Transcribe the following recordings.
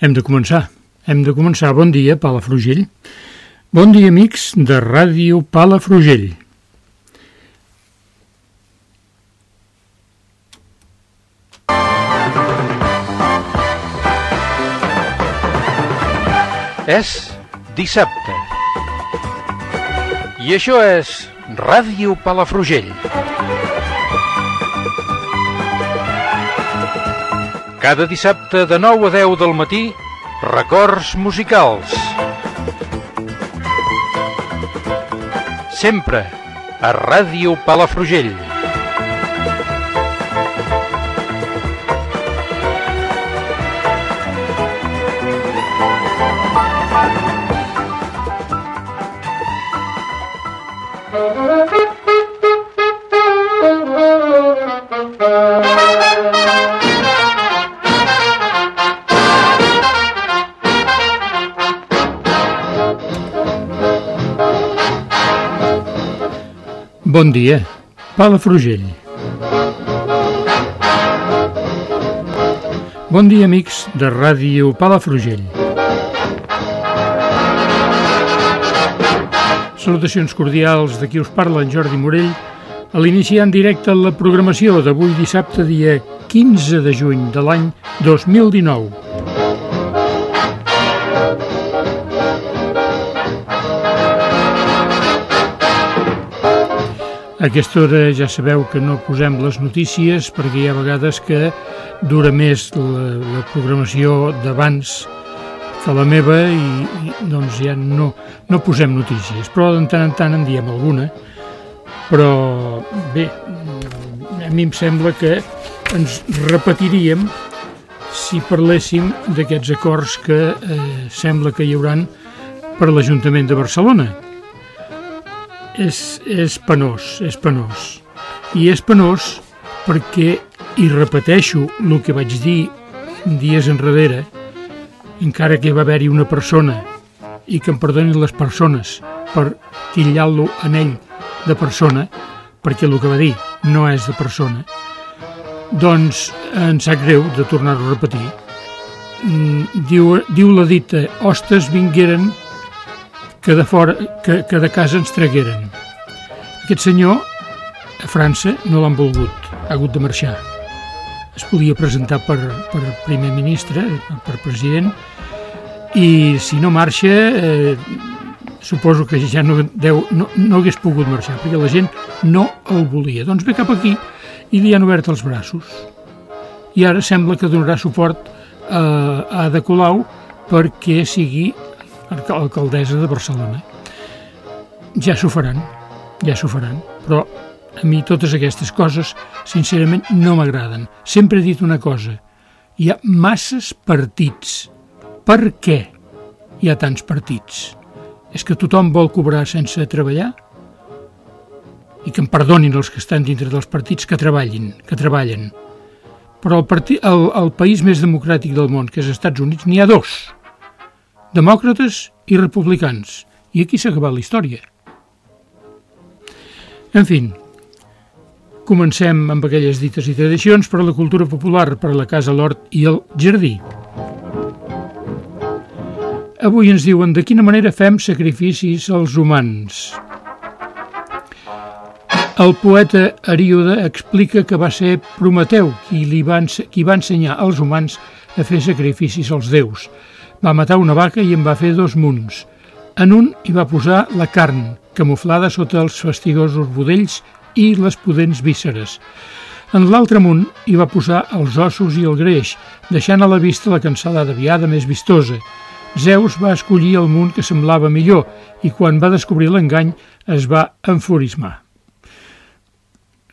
Hem de començar. Hem de començar. Bon dia, Palafrugell. Bon dia, amics de Ràdio Palafrugell. És dissabte. I això és Ràdio Palafrugell. Cada dissabte de 9 a 10 del matí, records musicals. Sempre a Ràdio Palafrugell. Bon dia, Palafrugell. Bon dia, amics de Ràdio Palafrugell. Salutacions cordials de qui us parla, en Jordi Morell, a l'iniciar en directe la programació d'avui dissabte, dia 15 de juny de l'any 2019. Aquesta hora ja sabeu que no posem les notícies perquè hi ha vegades que dura més la, la programació d'abans que la meva i, i doncs ja no, no posem notícies, però de tant en tant en diem alguna. Però bé, a mi em sembla que ens repetiríem si parléssim d'aquests acords que eh, sembla que hi hauran per l'Ajuntament de Barcelona és, és penós, és penós. I és penós perquè, i repeteixo el que vaig dir dies enrere, encara que va haver-hi una persona, i que em perdonin les persones per titllar-lo en ell de persona, perquè el que va dir no és de persona, doncs em sap greu de tornar-ho a repetir. Mm, diu, diu la dita, hostes vingueren que de, fora, que, que de casa ens tragueren. Aquest senyor, a França, no l'han volgut, ha hagut de marxar. Es podia presentar per, per primer ministre, per president, i si no marxa, eh, suposo que ja no, deu, no, no hagués pogut marxar, perquè la gent no el volia. Doncs ve cap aquí i li han obert els braços. I ara sembla que donarà suport a, a Ada Colau perquè sigui alcaldessa de Barcelona. Ja s'ho faran, ja s'ho faran, però a mi totes aquestes coses, sincerament, no m'agraden. Sempre he dit una cosa, hi ha masses partits. Per què hi ha tants partits? És que tothom vol cobrar sense treballar? I que em perdonin els que estan dintre dels partits que treballin, que treballen. Però el, partit, el, el país més democràtic del món, que és els Estats Units, n'hi ha dos demòcrates i republicans. I aquí s'ha acabat la història. En fi, comencem amb aquelles dites i tradicions per a la cultura popular, per a la casa, l'hort i el jardí. Avui ens diuen de quina manera fem sacrificis als humans. El poeta Aríode explica que va ser Prometeu qui, li va, qui va ensenyar als humans a fer sacrificis als déus, va matar una vaca i en va fer dos munts. En un hi va posar la carn, camuflada sota els fastigosos budells i les pudents vísceres. En l'altre munt hi va posar els ossos i el greix, deixant a la vista la cancel·lada viada més vistosa. Zeus va escollir el munt que semblava millor i quan va descobrir l'engany es va enfurismar.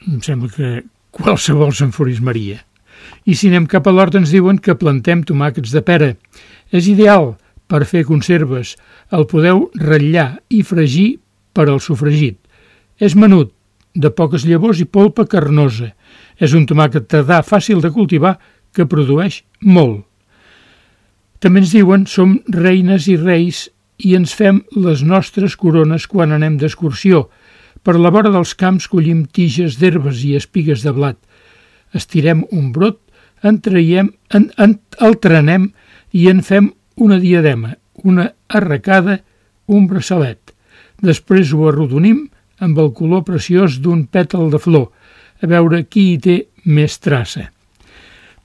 Em sembla que qualsevol s'enfurismaria. I si anem cap a l'hort ens diuen que plantem tomàquets de pera. És ideal per fer conserves. El podeu ratllar i fregir per al sofregit. És menut, de poques llavors i polpa carnosa. És un tomàquet tardà fàcil de cultivar que produeix molt. També ens diuen som reines i reis i ens fem les nostres corones quan anem d'excursió. Per la vora dels camps collim tiges d'herbes i espigues de blat. Estirem un brot, en traiem, en, en, el trenem i en fem una diadema, una arracada, un braçalet. Després ho arrodonim amb el color preciós d'un pètal de flor, a veure qui hi té més traça.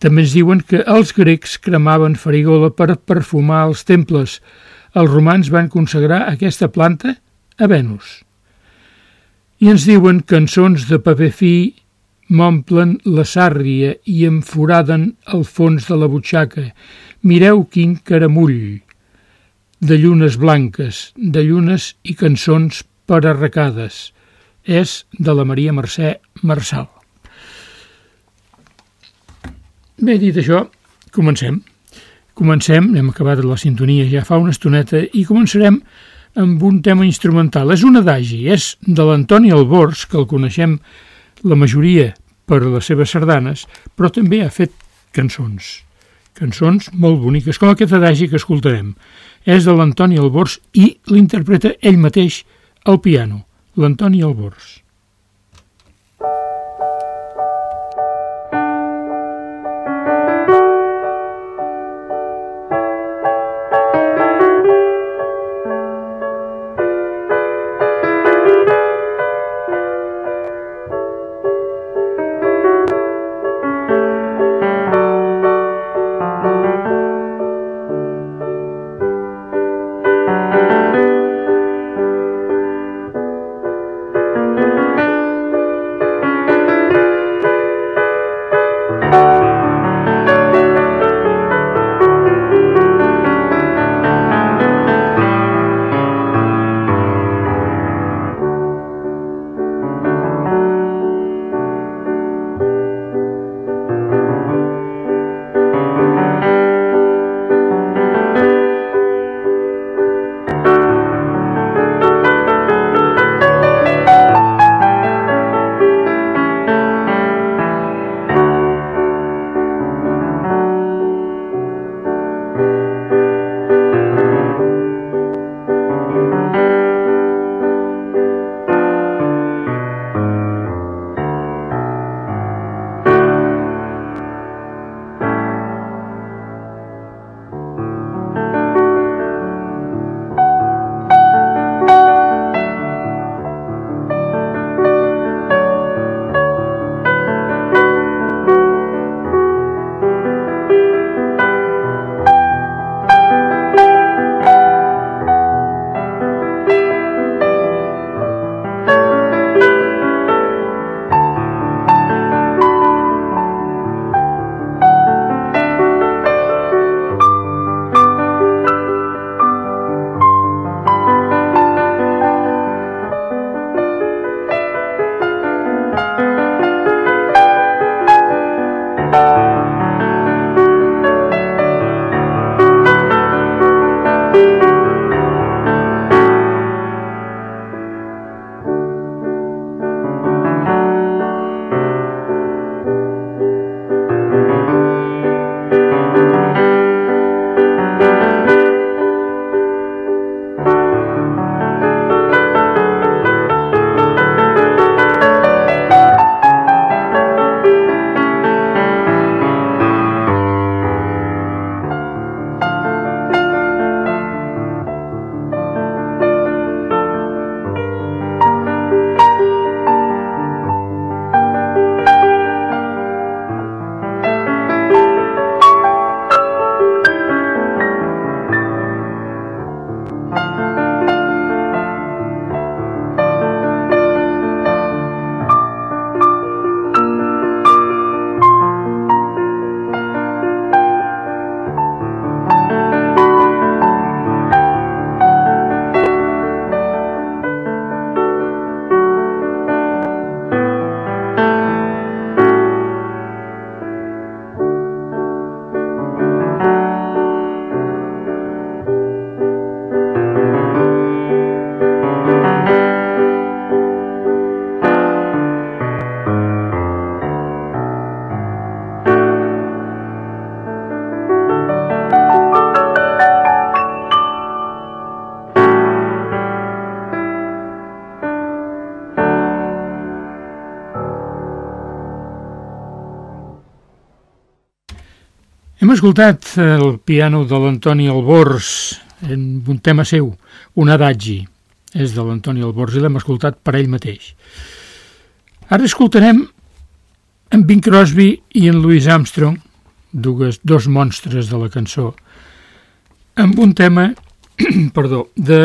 També ens diuen que els grecs cremaven farigola per perfumar els temples. Els romans van consagrar aquesta planta a Venus. I ens diuen cançons de paper fi m'omplen la sàrria i em foraden el fons de la butxaca. Mireu quin caramull! De llunes blanques, de llunes i cançons per arracades. És de la Maria Mercè Marçal. Bé, dit això, comencem. Comencem, hem acabat la sintonia ja fa una estoneta i començarem amb un tema instrumental. És un adagi, és de l'Antoni Albors, que el coneixem la majoria per les seves sardanes, però també ha fet cançons. Cançons molt boniques, com aquest adagi que escoltarem. És de l'Antoni Albors i l'interpreta ell mateix al piano, l'Antoni Albors. Escoltat el piano de l'Antoni Albors en un tema seu, un adagi. És de l'Antoni Albors i l'hem escoltat per ell mateix. Ara escoltarem en Bing Crosby i en Louis Armstrong, dues, dos monstres de la cançó, amb un tema perdó, de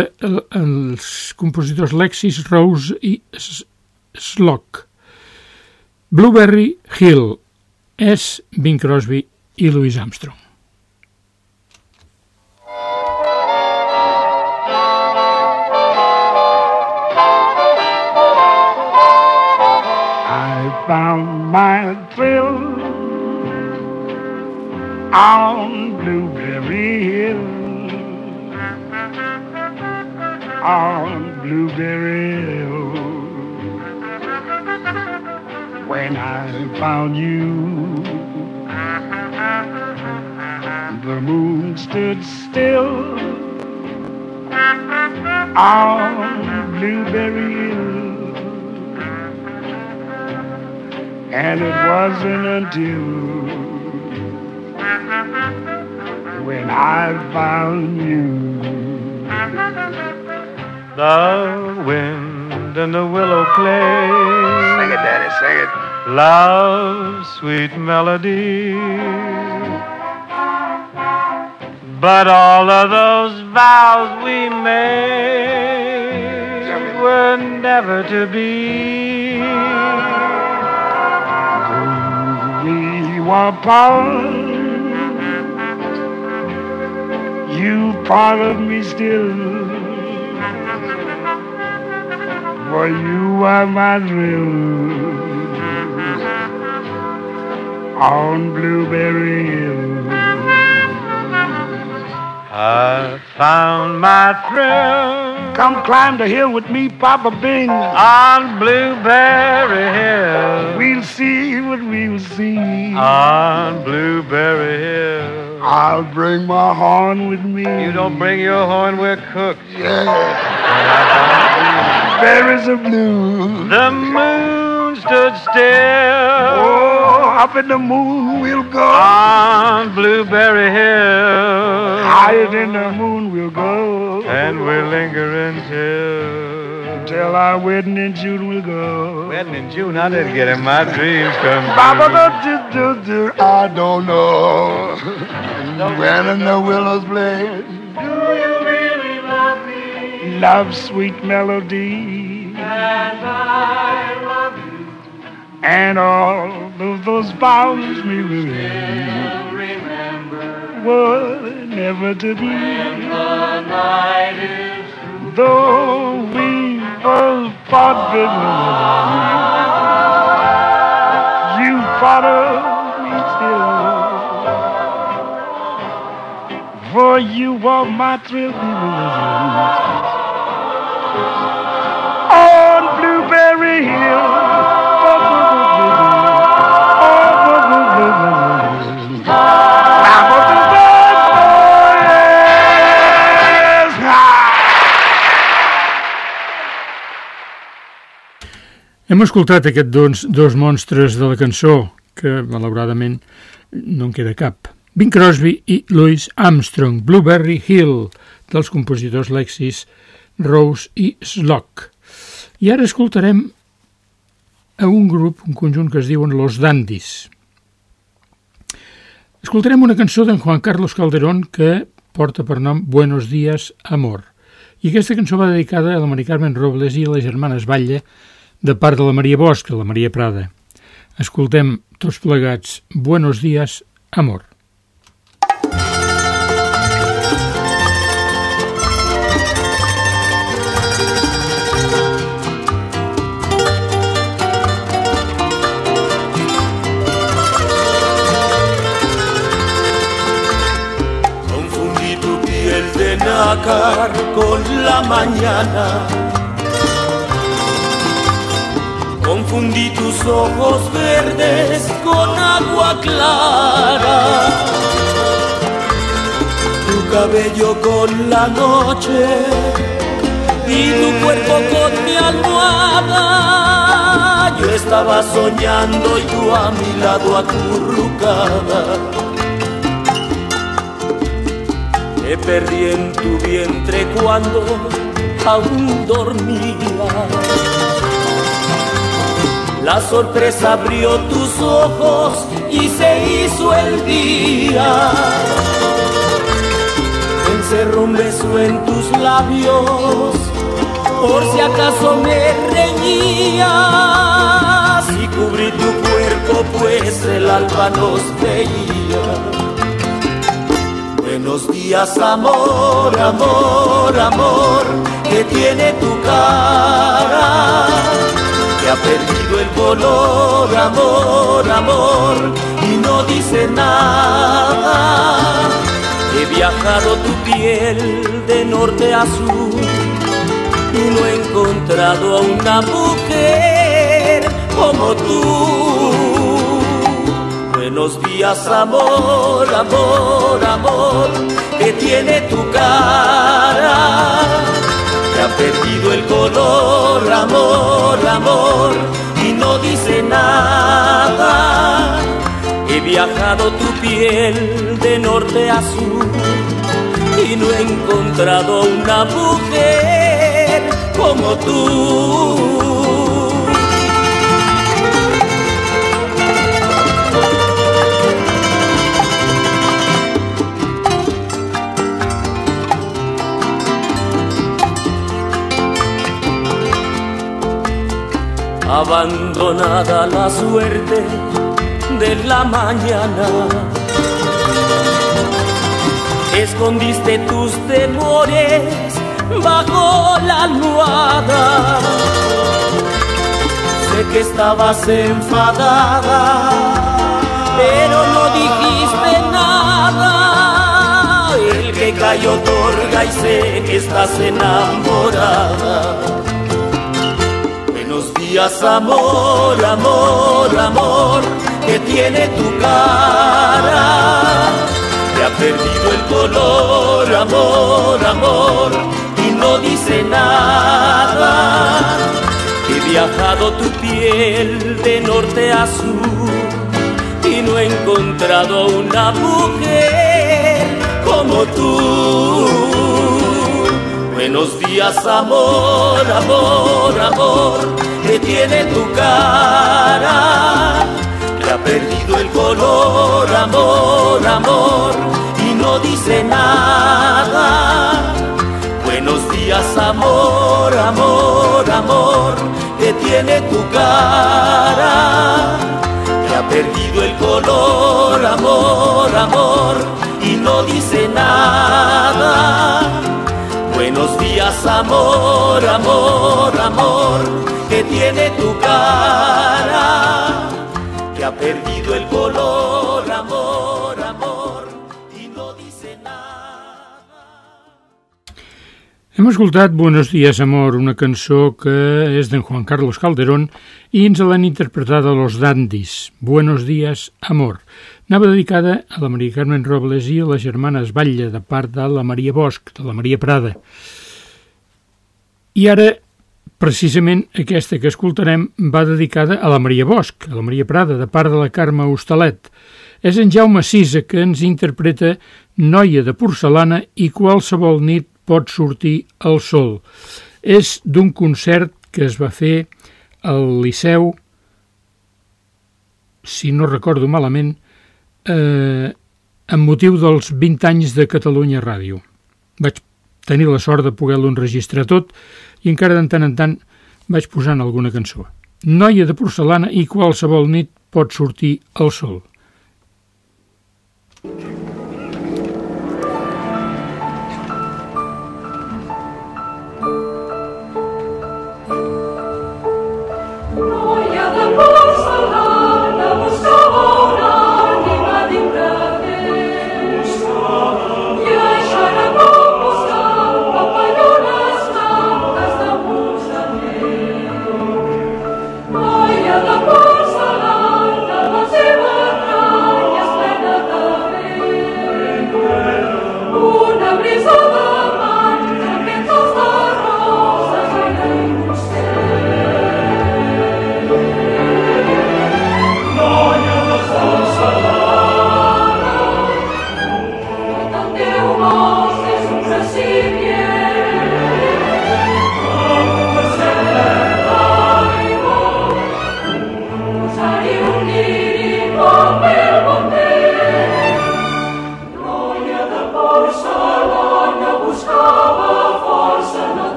els compositors Lexis, Rose i Slock. Blueberry Hill és Bing Crosby i Louis Armstrong. found my thrill on Blueberry Hill. On Blueberry Hill. When I found you, the moon stood still on Blueberry Hill. And it wasn't until when I found you. The wind and the willow play. Sing it, Daddy, sing it. Love's sweet melody. But all of those vows we made were never to be. We were part. You part of me still. For you are my thrill on Blueberry Hill. I found my thrill Come climb the hill with me, Papa Bing. on Blueberry Hill. We'll see what we will see. On Blueberry Hill. I'll bring my horn with me. You don't bring your horn, we're cooked. Yeah. Berries of blue. The moon stood still Oh, up in the moon we'll go. on Blueberry Hill. Higher than the moon we'll go. And we'll linger until. Till our wedding in June we'll go. Wedding in June, I didn't get in my dreams come Baba, true. do, do, do, I don't know. when in the willows play. Do you really love me? Love sweet melody. And I love you. And all of those vows we will remember were never to be. Though we both fought bitterly, you of me still. For you were my thrill. On Hem escoltat aquests dos, dos monstres de la cançó, que malauradament no en queda cap. Bing Crosby i Louis Armstrong, Blueberry Hill, dels compositors Lexis, Rose i Slock. I ara escoltarem a un grup, un conjunt que es diuen Los Dandis. Escoltarem una cançó d'en Juan Carlos Calderón que porta per nom Buenos días, amor. I aquesta cançó va dedicada a la Mari Carmen Robles i a les germanes Batlle de part de la Maria Bosch i la Maria Prada. Escoltem tots plegats Buenos días, amor. Confundí tu piel de nácar con la mañana. Confundí tus ojos verdes con agua clara. Tu cabello con la noche y tu cuerpo con mi almohada. Yo estaba soñando y a mi lado acurrucada. Me perdí en tu vientre cuando aún dormía. La sorpresa abrió tus ojos y se hizo el día. Encerró un beso en tus labios, por si acaso me reñías. Y cubrí tu cuerpo, pues el alba nos veía. Buenos días, amor, amor, amor, que tiene tu cara ha perdido el color, amor, amor, y no dice nada. He viajado tu piel de norte a sur y no he encontrado a una mujer como tú. Buenos días, amor, amor, amor, que tiene tu cara perdido el color, amor, amor, y no dice nada. He viajado tu piel de norte a sur y no he encontrado una mujer como tú. Abandonada la suerte de la mañana. Escondiste tus temores bajo la almohada. Sé que estabas enfadada, pero no dijiste nada. El que cayó otorga y sé que estás enamorada amor, amor, amor, que tiene tu cara. Te ha perdido el color, amor, amor, y no dice nada. He viajado tu piel de norte a sur y no he encontrado una mujer como tú. Buenos días, amor, amor, amor que tiene tu cara, que ha perdido el color, amor, amor, y no dice nada. Buenos días, amor, amor, amor, que tiene tu cara, que ha perdido el color, amor, amor, y no dice nada. Buenos días, amor, amor, amor que tiene tu cara, que ha perdido el color, amor, amor, y no dice nada. Hem escoltat Buenos días, amor, una cançó que és d'en Juan Carlos Calderón i ens l'han interpretada Los Dandis. Buenos días, amor. Anava dedicada a la Maria Carmen Robles i a les germanes Batlle, de part de la Maria Bosch, de la Maria Prada. I ara Precisament aquesta que escoltarem va dedicada a la Maria Bosch, a la Maria Prada, de part de la Carme Hostalet. És en Jaume Sisa que ens interpreta Noia de porcelana i qualsevol nit pot sortir el sol. És d'un concert que es va fer al Liceu, si no recordo malament, eh, amb motiu dels 20 anys de Catalunya Ràdio. Vaig tenir la sort de poder-lo enregistrar tot i encara de tant en tant vaig posant alguna cançó. Noia de porcelana i qualsevol nit pot sortir el sol.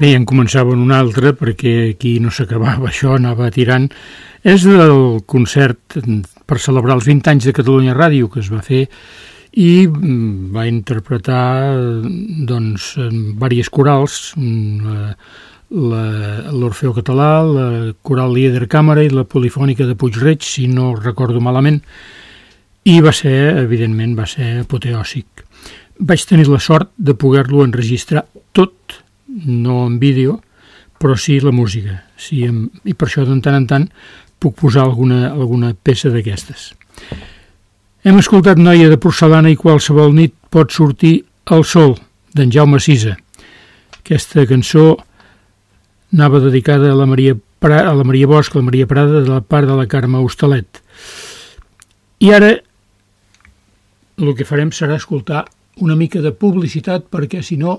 Bé, en començaven un altre, perquè aquí no s'acabava això, anava tirant. És del concert per celebrar els 20 anys de Catalunya Ràdio, que es va fer, i mm, va interpretar doncs, diverses corals, mm, l'Orfeo Català, la Coral Líder Càmera i la Polifònica de Puigreig, si no recordo malament, i va ser, evidentment, va ser apoteòsic. Vaig tenir la sort de poder-lo enregistrar tot no en vídeo, però sí la música. Sí, I per això, de tant en tant, puc posar alguna, alguna peça d'aquestes. Hem escoltat Noia de porcelana i qualsevol nit pot sortir el sol, d'en Jaume Sisa. Aquesta cançó anava dedicada a la Maria, pra, a la Maria Bosch, a la Maria Prada, de la part de la Carme Hostalet. I ara el que farem serà escoltar una mica de publicitat perquè si no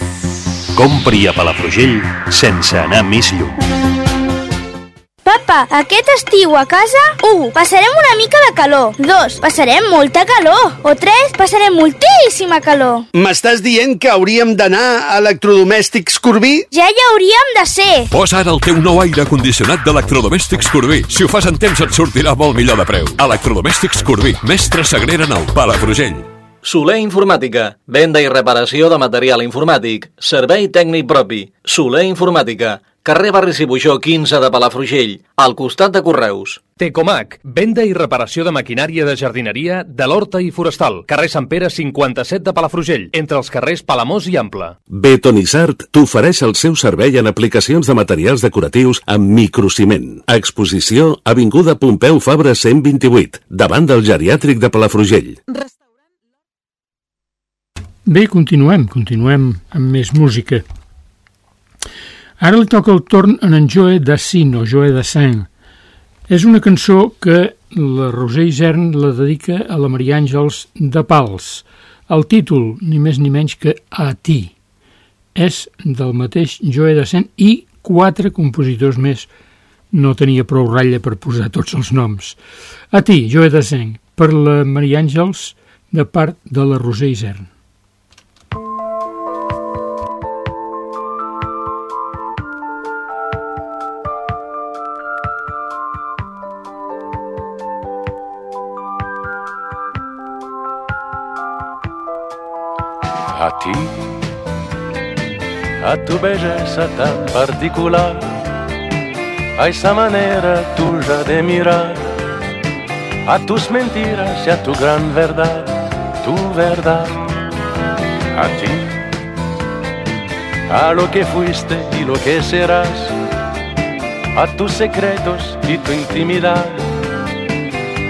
Compri a Palafrugell sense anar més lluny. Papa, aquest estiu a casa 1. Passarem una mica de calor 2. Passarem molta calor o 3. Passarem moltíssima calor M'estàs dient que hauríem d'anar a Electrodomèstics Corbí? Ja hi hauríem de ser Posa ara el teu nou aire condicionat d'Electrodomèstics Corbí. Si ho fas en temps et sortirà molt millor de preu. Electrodomèstics Corbí, mestre Sagrera Nou, Palafrugell. Soler Informàtica. Venda i reparació de material informàtic. Servei tècnic propi. Soler Informàtica. Carrer Barri Cibuixó 15 de Palafrugell, al costat de Correus. Tecomac, venda i reparació de maquinària de jardineria de l'Horta i Forestal, carrer Sant Pere 57 de Palafrugell, entre els carrers Palamós i Ample. Betonissart t'ofereix el seu servei en aplicacions de materials decoratius amb microciment. Exposició Avinguda Pompeu Fabra 128, davant del geriàtric de Palafrugell. Bé, continuem, continuem amb més música. Ara li toca el torn en en Joe Dassin o Joe Dassin. És una cançó que la Roser Isern la dedica a la Maria Àngels de Pals. El títol, ni més ni menys que A ti. És del mateix Joe Dassin i quatre compositors més. No tenia prou ratlla per posar tots els noms. A ti, Joe Dassin, per la Maria Àngels de part de la Roser Isern. Ti, a tu belleza tan particular, a esa manera tuya de mirar, a tus mentiras y a tu gran verdad, tu verdad, a ti, a lo que fuiste y lo que serás, a tus secretos y tu intimidad,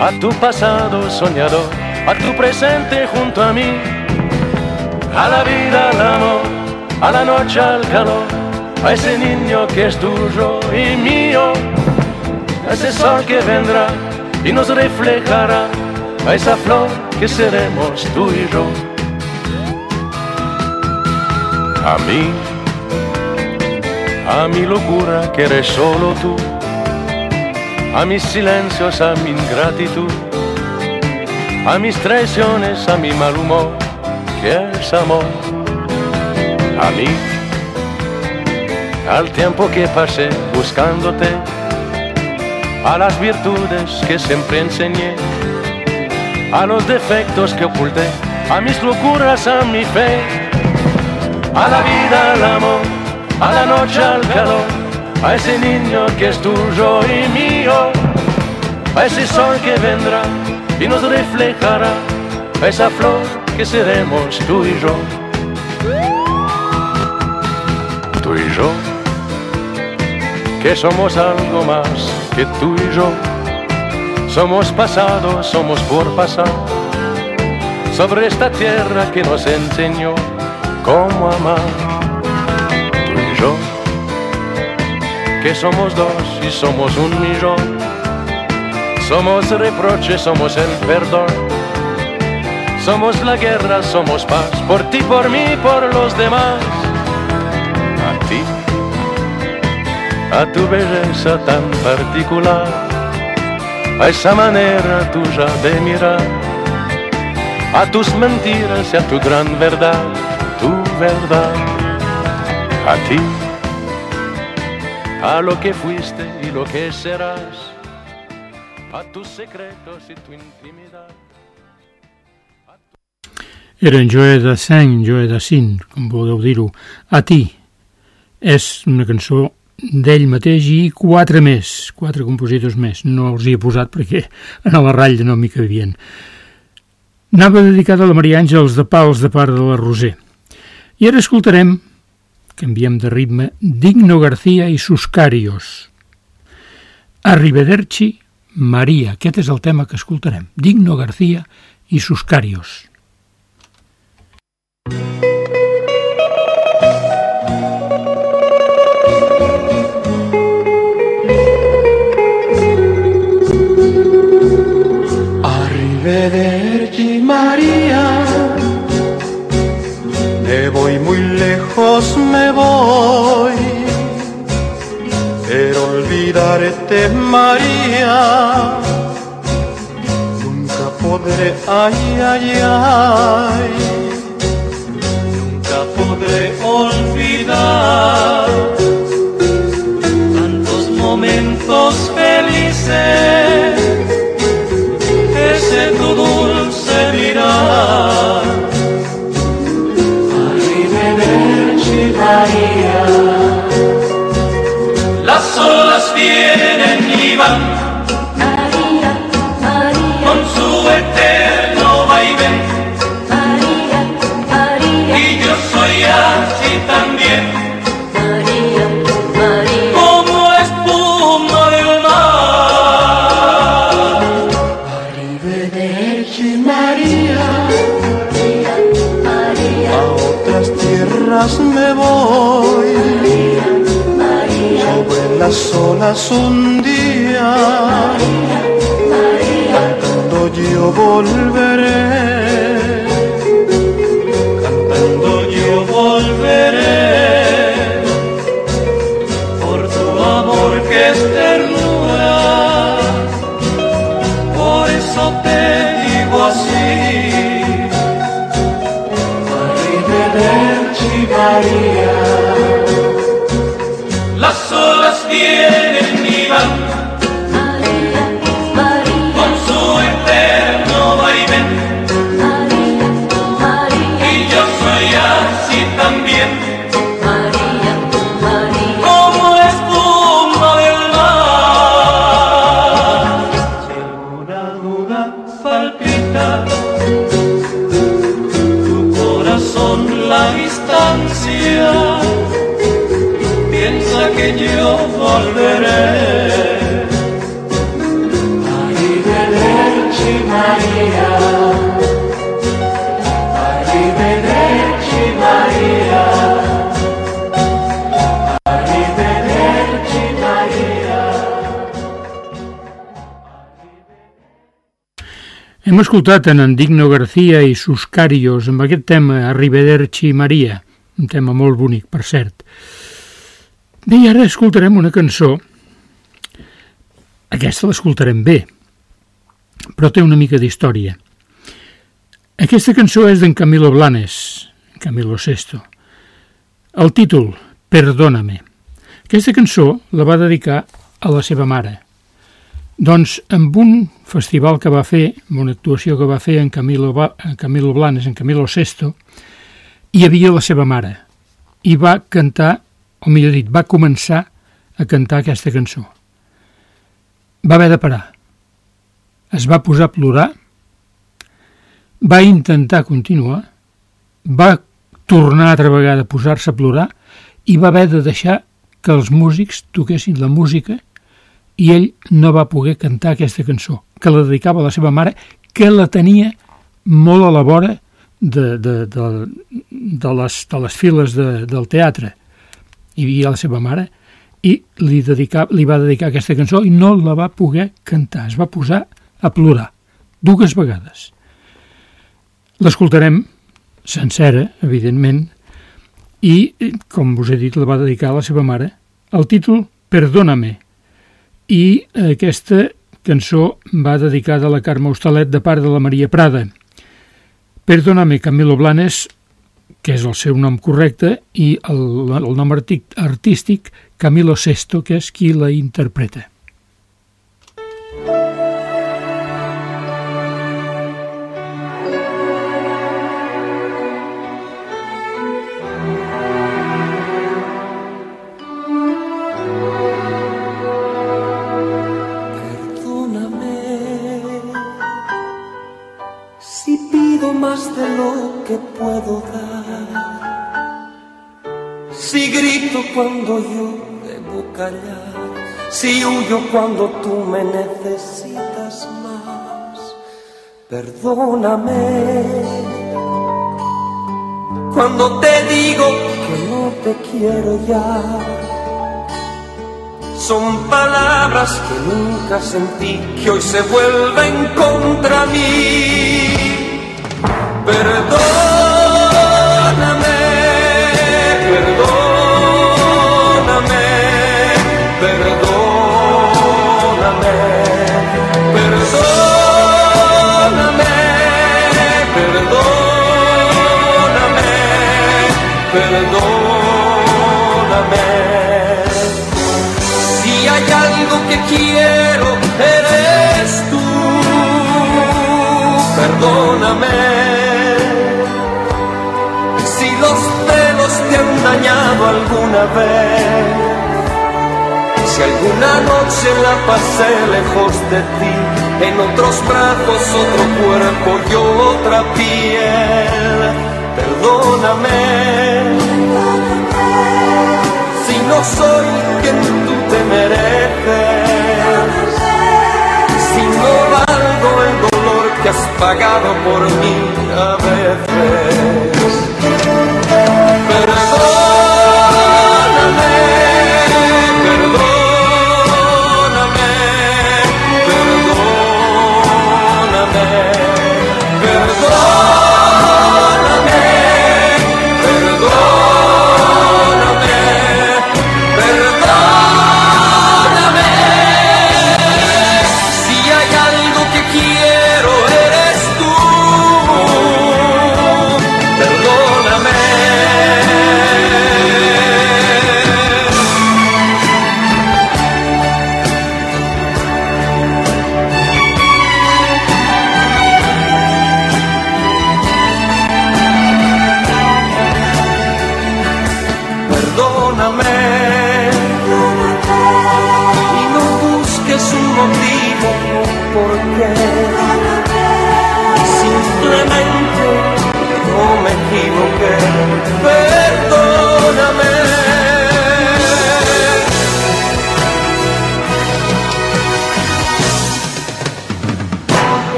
a tu pasado soñador, a tu presente junto a mí a la vida, al amor, a la noche, al calor, a ese niño que es tuyo y mío, a ese sol que vendrá y nos reflejará, a esa flor que seremos tú y yo. A mí, a mi locura que eres solo tú, a mis silencios, a mi ingratitud, a mis traiciones, a mi mal humor que es amor. A mí, al tiempo que pasé buscándote, a las virtudes que siempre enseñé, a los defectos que oculté, a mis locuras, a mi fe, a la vida, al amor, a la noche, al calor, a ese niño que es tuyo y mío, a ese sol que vendrá y nos reflejará, esa flor que seremos tú y yo. Tú y yo, que somos algo más que tú y yo. Somos pasado, somos por pasar, sobre esta tierra que nos enseñó cómo amar. Tú y yo, que somos dos y somos un millón. Somos reproche, somos el perdón. Somos la guerra, somos paz, por ti, por mí, por los demás. A ti, a tu belleza tan particular, a esa manera tuya de mirar, a tus mentiras y a tu gran verdad, tu verdad. A ti, a lo que fuiste y lo que serás, a tus secretos y tu intimidad. Era en Joe de Sang, Joe de Sin, com voleu dir-ho. A ti. És una cançó d'ell mateix i quatre més, quatre compositors més. No els hi he posat perquè en la ratlla no m'hi cabien. Anava dedicada a la Maria Àngels de Pals de part de la Roser. I ara escoltarem, canviem de ritme, Digno García i sus carios. Arrivederci, Maria. Aquest és el tema que escoltarem. Digno García i sus carios. Arrivederci María, me voy muy lejos, me voy, pero olvidarte María, nunca podré, ay, ay, ay, nunca podré olvidar tantos momentos felices ese tu dulce mirar. Arrivederci María. Las olas vienen y van. María, María. Con su eterno un día, cuando yo volveré. Escoltat en Andigno García i sus carios amb aquest tema Arrivederci Maria, un tema molt bonic, per cert. Bé, i ara escoltarem una cançó. Aquesta l'escoltarem bé, però té una mica d'història. Aquesta cançó és d'en Camilo Blanes, Camilo Sesto. El títol, Perdóname. Aquesta cançó la va dedicar a la seva mare. Doncs amb un festival que va fer, amb una actuació que va fer en Camilo, en Camilo Blanes, en Camilo Sesto, hi havia la seva mare i va cantar, o millor dit, va començar a cantar aquesta cançó. Va haver de parar. Es va posar a plorar, va intentar continuar, va tornar altra vegada a posar-se a plorar i va haver de deixar que els músics toquessin la música i ell no va poder cantar aquesta cançó, que la dedicava a la seva mare, que la tenia molt a la vora de, de, de, de, les, de les files de, del teatre. Hi havia la seva mare i li, dedica, li va dedicar aquesta cançó i no la va poder cantar, es va posar a plorar dues vegades. L'escoltarem sencera, evidentment, i, com us he dit, la va dedicar a la seva mare. El títol, Perdóname, i aquesta cançó va dedicada a la Carme Hostalet de part de la Maria Prada. Perdóname, Camilo Blanes, que és el seu nom correcte, i el, el nom artístic Camilo Sesto, que és qui la interpreta. Cuando yo debo callar, si huyo cuando tú me necesitas más, perdóname. Cuando te digo que no te quiero ya, son palabras que nunca sentí, que hoy se vuelven contra mí. Perdóname, perdóname, perdóname, perdóname, perdóname, perdóname. Si hay algo que quiero, eres tú. Perdóname. Dañado alguna vez, si alguna noche la pasé lejos de ti, en otros brazos otro cuerpo y otra piel, perdóname. Si no soy quien tú te mereces, si no valgo el que has pagado por mí a veces.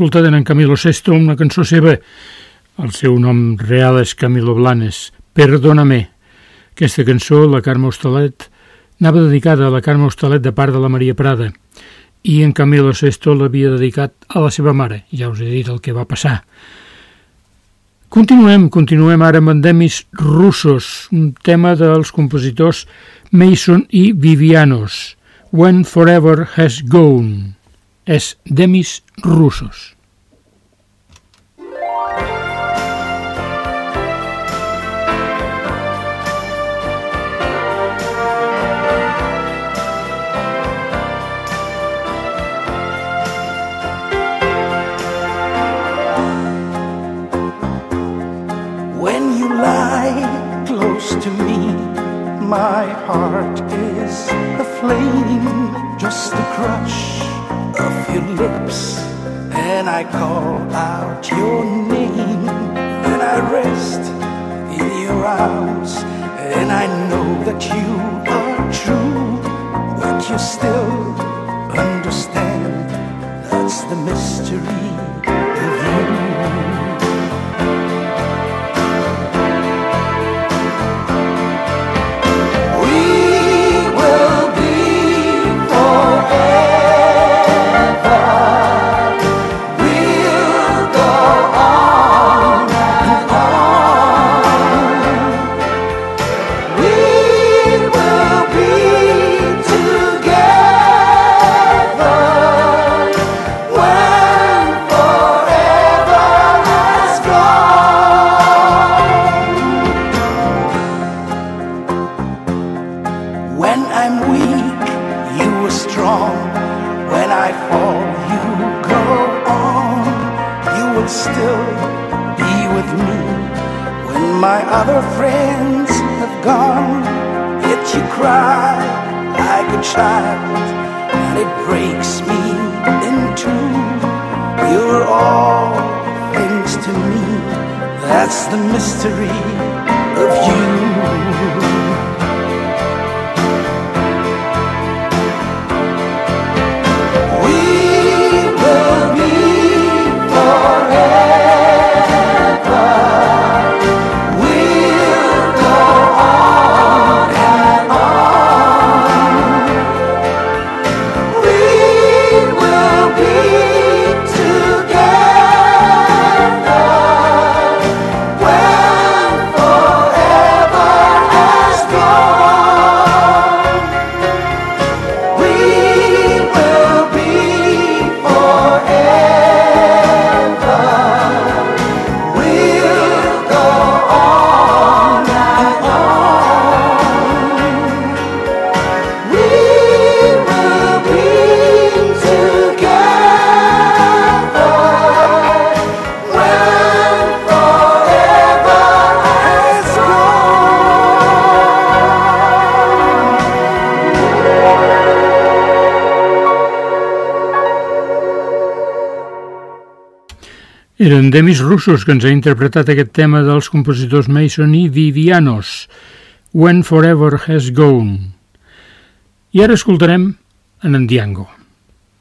Escoltat en Camilo Sesto una cançó seva. El seu nom real és Camilo Blanes. Perdóname. Aquesta cançó, la Carme Hostalet, anava dedicada a la Carme Hostalet de part de la Maria Prada i en Camilo Sesto l'havia dedicat a la seva mare. Ja us he dit el que va passar. Continuem, continuem ara amb endemis russos, un tema dels compositors Mason i Vivianos, When Forever Has Gone es Demis Rusos. When you lie close to me, my heart is aflame, just a crush of your lips. And I call out your name, and I rest in your arms. And I know that you are true, but you still understand that's the mystery gone. Yet you cry like a child, and it breaks me in two. You're all things to me. That's the mystery of you. Eren Demis Russos que ens ha interpretat aquest tema dels compositors Mason i Vivianos, When Forever Has Gone. I ara escoltarem en Andiango.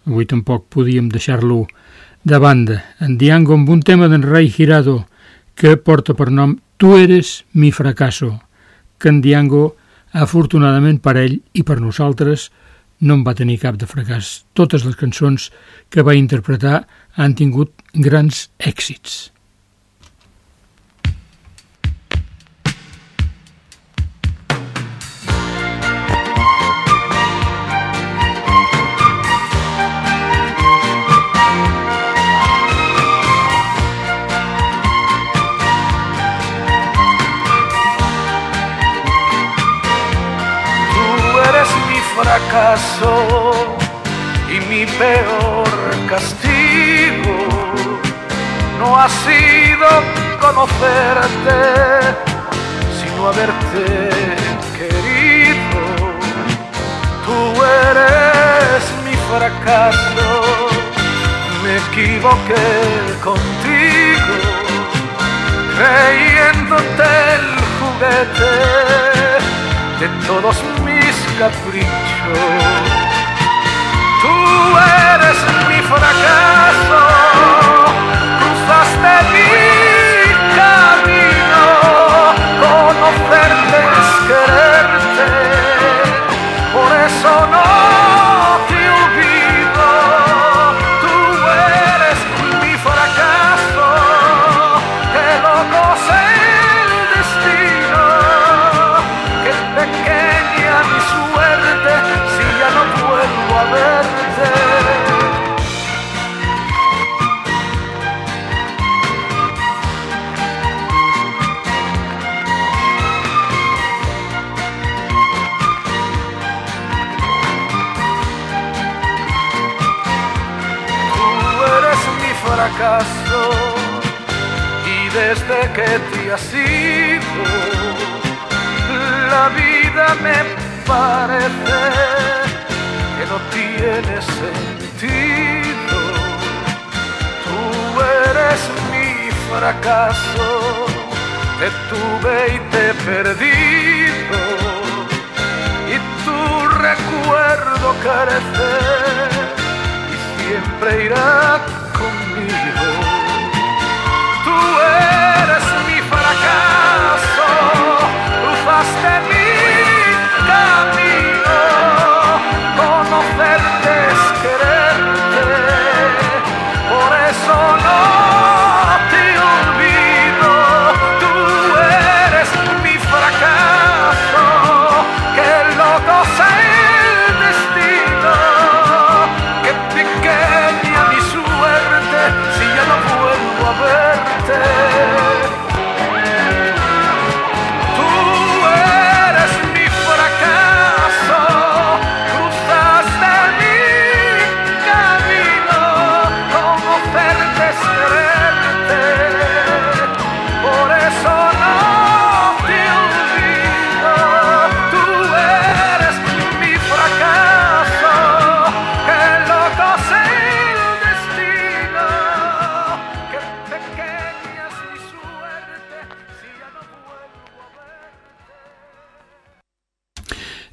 Avui tampoc podíem deixar-lo de banda. Andiango amb un tema d'en Ray Girado que porta per nom Tu eres mi fracasso, que Andiango, afortunadament per ell i per nosaltres, no en va tenir cap de fracàs. Totes les cançons que va interpretar han tingut grans èxits. Fracaso y mi peor Ha sido conocerte, sino haberte querido. Tú eres mi fracaso, me equivoqué contigo, creyéndote el juguete de todos mis caprichos. Tú eres mi fracaso, baby. La vida me parece que no tiene sentido. Tú eres mi fracaso, te tuve y te he perdido. Y tu recuerdo carece y siempre irá conmigo. Tú eres mi fracaso,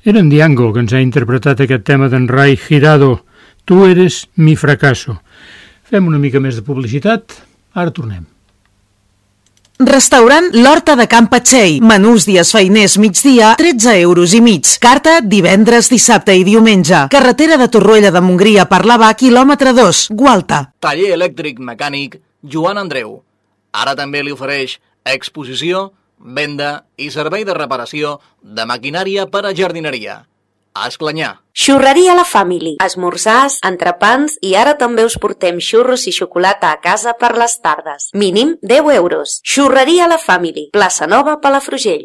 Era en Diango que ens ha interpretat aquest tema d'en Rai Girado, Tu eres mi fracasso. Fem una mica més de publicitat, ara tornem. Restaurant L'Horta de Can Patxell. Menús dies feiners migdia, 13 euros i mig. Carta divendres, dissabte i diumenge. Carretera de Torroella de Montgrí a Parlavà, quilòmetre 2, Gualta. Taller elèctric mecànic Joan Andreu. Ara també li ofereix exposició, venda i servei de reparació de maquinària per a jardineria. A Esclanyà. Xurreria La Family. Esmorzars, entrepans i ara també us portem xurros i xocolata a casa per les tardes. Mínim 10 euros. Xurreria La Family. Plaça Nova, Palafrugell.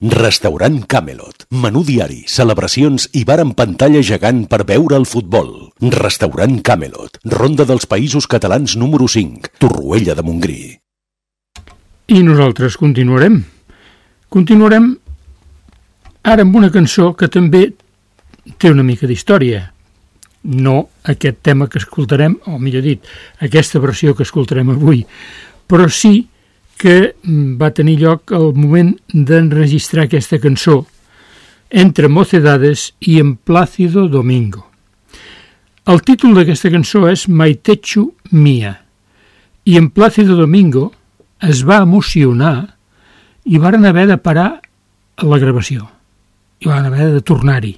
Restaurant Camelot. Menú diari, celebracions i bar amb pantalla gegant per veure el futbol. Restaurant Camelot. Ronda dels Països Catalans número 5. Torroella de Montgrí. I nosaltres continuarem. Continuarem ara amb una cançó que també té una mica d'història. No aquest tema que escoltarem, o millor dit, aquesta versió que escoltarem avui, però sí que va tenir lloc el moment d'enregistrar aquesta cançó entre Mocedades i en Plácido Domingo. El títol d'aquesta cançó és Maitechu Mia i en Plácido Domingo es va emocionar i varen haver de parar la gravació. I van haver de tornar-hi.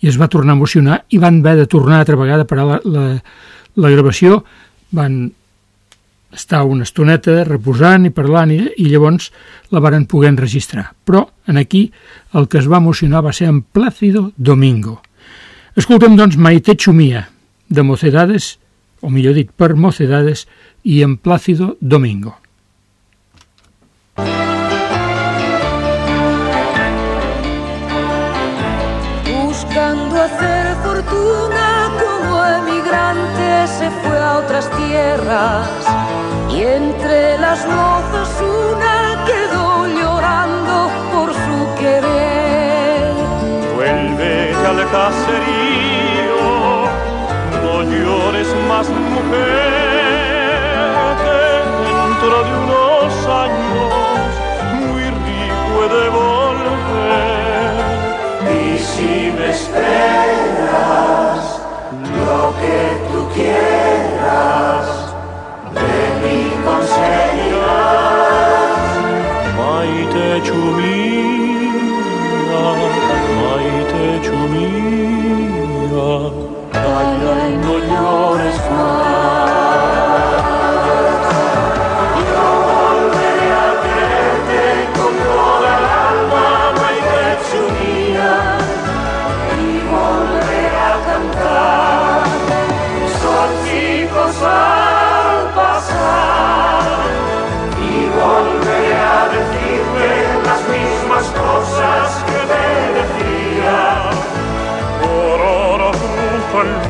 I es va tornar a emocionar i van haver de tornar altra vegada a parar la, la, la gravació. Van estar una estoneta reposant i parlant i, i llavors la varen poder enregistrar. Però en aquí el que es va emocionar va ser en Plácido Domingo. Escoltem doncs Maite Chumia, de Mocedades, o millor dit per Mocedades, i en Plácido Domingo. Buscando hacer fortuna como emigrante se fue a otras tierras entre las mozas una quedó llorando por su querer. Vuélvete al caserío, no llores más mujer, que dentro de unos años muy rico he de volver. Y si me esperas, One.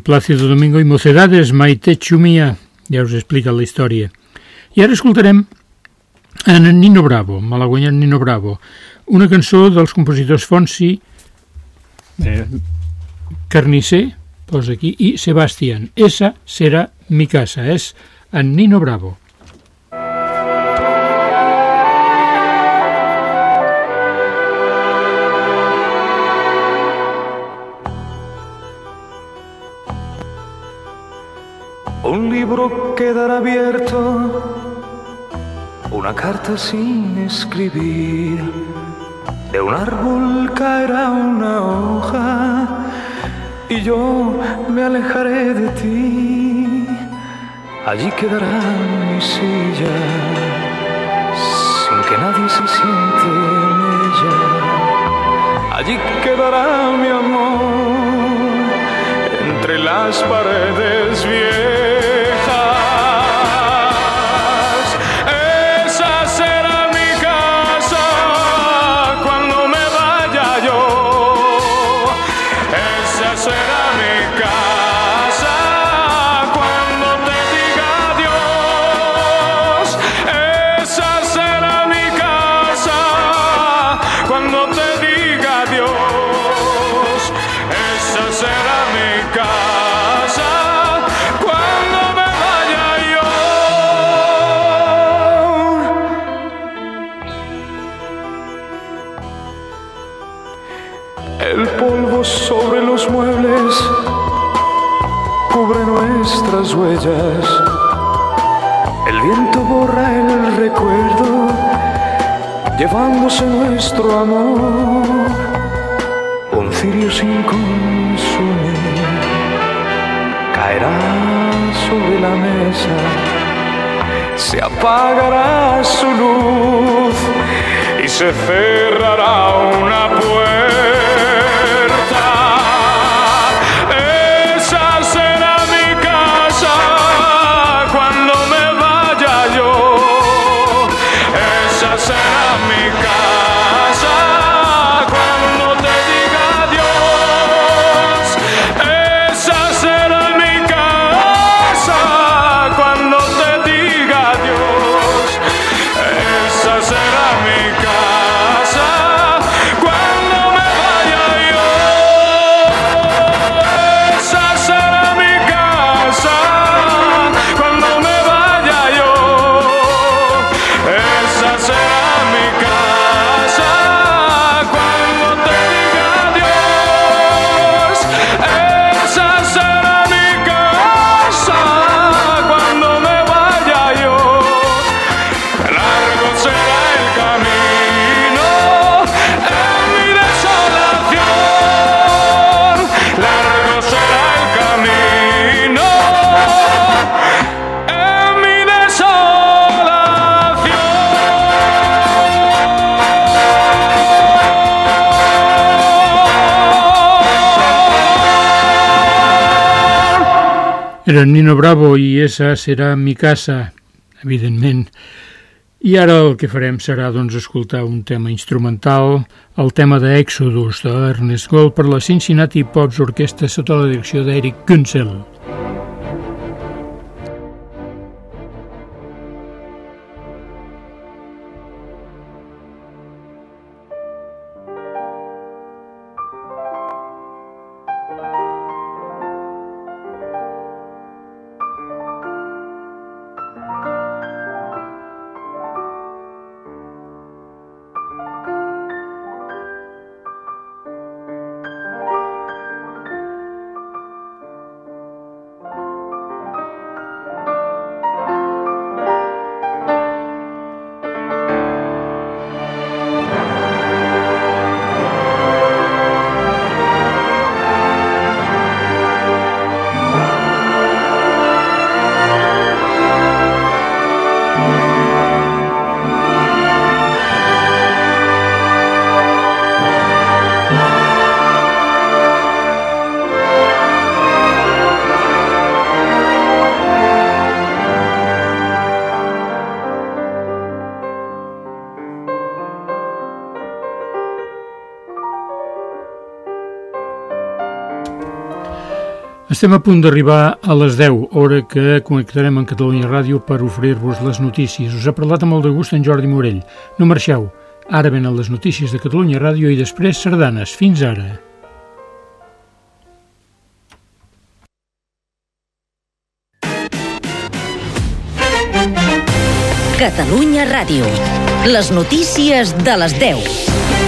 Eren Plácido Domingo i Mocedades, Maite Xumia, ja us he explicat la història. I ara escoltarem en Nino Bravo, malaguanyat Nino Bravo, una cançó dels compositors Fonsi, eh, Carnicer, posa aquí, i Sebastián. Esa serà mi casa, és en Nino Bravo. Libro quedará abierto, una carta sin escribir. De un árbol caerá una hoja y yo me alejaré de ti. Allí quedará mi silla, sin que nadie se siente en ella. Allí quedará mi amor entre las paredes viejas. El polvo sobre los muebles cubre nuestras huellas. El viento borra el recuerdo, llevándose nuestro amor. Un cirio sin consumir caerá sobre la mesa, se apagará su luz y se cerrará una puerta. Era Nino Bravo i esa serà mi casa, evidentment. I ara el que farem serà doncs, escoltar un tema instrumental, el tema d'Exodus d'Ernest Gold per la Cincinnati Pops Orquestra sota la direcció d'Eric Kunzel. Estem a punt d'arribar a les 10, hora que connectarem en Catalunya Ràdio per oferir-vos les notícies. Us ha parlat amb molt de gust en Jordi Morell. No marxeu. Ara venen les notícies de Catalunya Ràdio i després sardanes. Fins ara. Catalunya Ràdio. Les notícies de les 10.